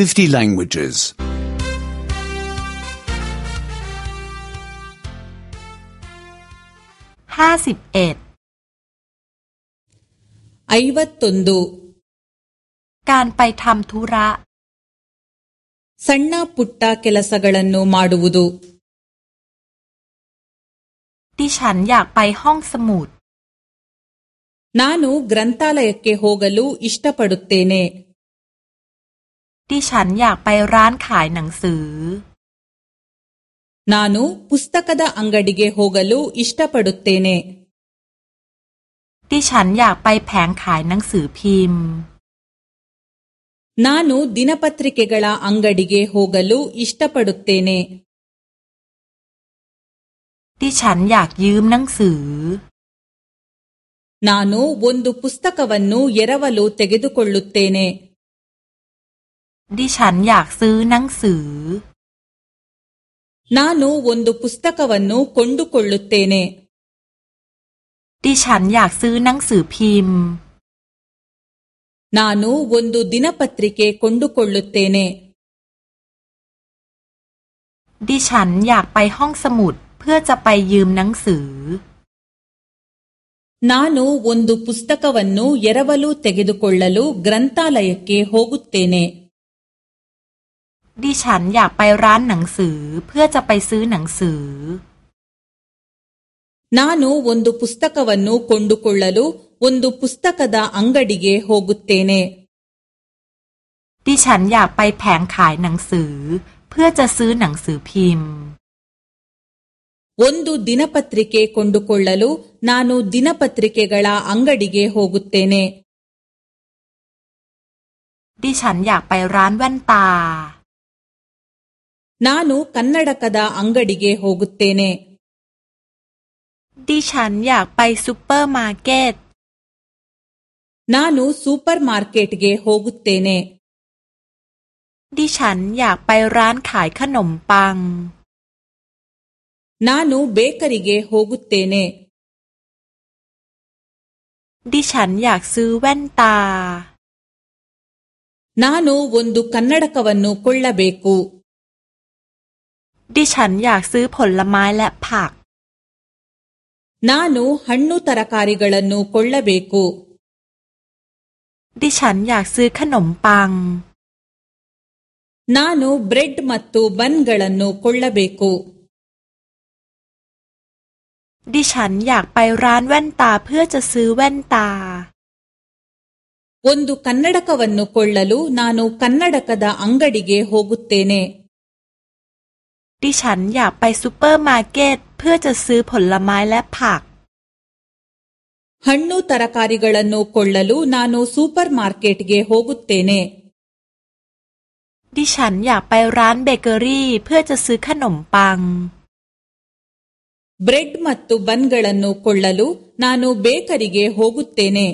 50 languages. 51 ಐವತ್ತೊಂದು การไปทำธุระ ಸಣ್ಣ ಪುಟ್ಟ ಕೆಲಸಗಳನ್ನು ಮಾಡುವುದು ดิฉันอยากไปห้องสมุด ನಾನು ಗ್ರಂಥಾಲಯಕ್ಕೆ ಹೋಗಲು ಇಷ್ಟಪಡುತ್ತೇನೆ ดิฉันอยากไปร้านขายหนังสือนานุพุสตกดอังกัดิเกฮกัลูอิสตาปดุตเตเนดิฉันอยากไปแผงขายหนังสือพิมพ์นานุดินาปตริกเกกลาอังกัดิเกฮกัลูอิสตาปดุตเตเนดิฉันอยากยืมหนังสือนานูวันดุพุสตกวันนูเยราวลูเตกิดุคลุตเตเนดิฉันอยากซื้อหนังสือนานูวันดูพุสตกวันนูคนดูคนลุเตเนดิฉันอยากซื้อหนังสือพิมพ์นานูวันดูดินาปตริกเกคนดูคนลุเตเนดิฉันอยากไปห้องสมุดเพื่อจะไปยืมหนังสือนานูวันดูพุสตกวันนูเยราวลูเตกิดูคนลลูกรันตาลายเกโฮกุตเตเนดิฉันอยากไปร้านหนังสือเพื่อจะไปซื้อหนังสือนานูวันดูพุสตกวันนูคนดูคนละลูวันดูพุสตกดาอังกดิเกโฮกุเตเนดิฉันอยากไปแผงขายหนังสือเพื่อจะซื้อหนังสือพิมพ์วันดูดินาปตริเกคนดูคนละลูนานูดินาปตริเกกลาอังกดิเกโฮกุเตเนดิฉันอยากไปร้านแว่นตา ನಾನು ಕನ್ನಡಕದ ಅಂಗಡಿಗೆ ಹೋಗುತ್ತೇನೆ ದಿ ಶಾನ್ ಯಾಕ್ ಪೈ ಸೂಪರ್ ಮಾರ್ಕೆಟ್ ನಾನು ಸೂಪರ್ ಗೆ ಹೋಗುತ್ತೇನೆ ದಿ ಶಾನ್ ಯಾಕ್ ಪೈ ರಾನ್ ಖಾಯ್ ಖನಮ್ ಪಾಂಗ್ ನಾನು ಬೇಕರಿಗೆ ಹೋಗುತ್ತೇನೆ ದಿ ಶಾನ್ ಯಾಕ್ ಸೂ ನಾನು ಒಂದು ಕನ್ನಡಕವನ್ನು ಕೊಳ್ಳಬೇಕು ดิฉันอยากซื้อผลไม้และผัก ನಾನು ಹಣ್ಣು ತರಕಾರಿಗಳನ್ನು ಕೊಳ್ಳಬೇಕು ดิฉันอยากซื้อขนมปัง ನಾನು ಬ್ರೆಡ್ ಮತ್ತು ಬನ್ಗಳನ್ನು ಕೊಳ್ಳಬೇಕು ดิฉันอยากไปร้านแว่นตาเพื่อจะซื้อแว่นตา ಒಂದು ಕನ್ನಡಕವನ್ನು ಕೊಳ್ಳಲು ನಾನು ಕನ್ನಡಕದ ಅಂಗಡಿಗೆ ಹೋಗುತ್ತೇನೆ ดิฉันอยากไปซูเปอร์มาร์เก็ตเพื่อจะซื้อผลไม้และผัก ಹಣ್ಣು ತರಕಾರಿಗಳನ್ನು ಕ ೊ ಳ ್ ಳ ಲ น ನಾನು ಸೂಪರ್ ಮಾರ್ಕೆಟ್ಗೆ ಹ ೋกุตเตเนೆดิฉันอยากไปร้านเบเกอรี่เพื่อจะซื้อขนมปัง ಬ ್ ರ ೆ ಡ ั ಮ ತ ್ ತ ัน ನ ್ ಗ ಳ ನ ್ ನ ು ಕ ೊ ಳ น ಳ นು ನಾನು ಬ ೇ ಕ ರ ಿ ಗ ฮ ಹ ೋ ಗ ುตเ ತ ೇ ನ ೆ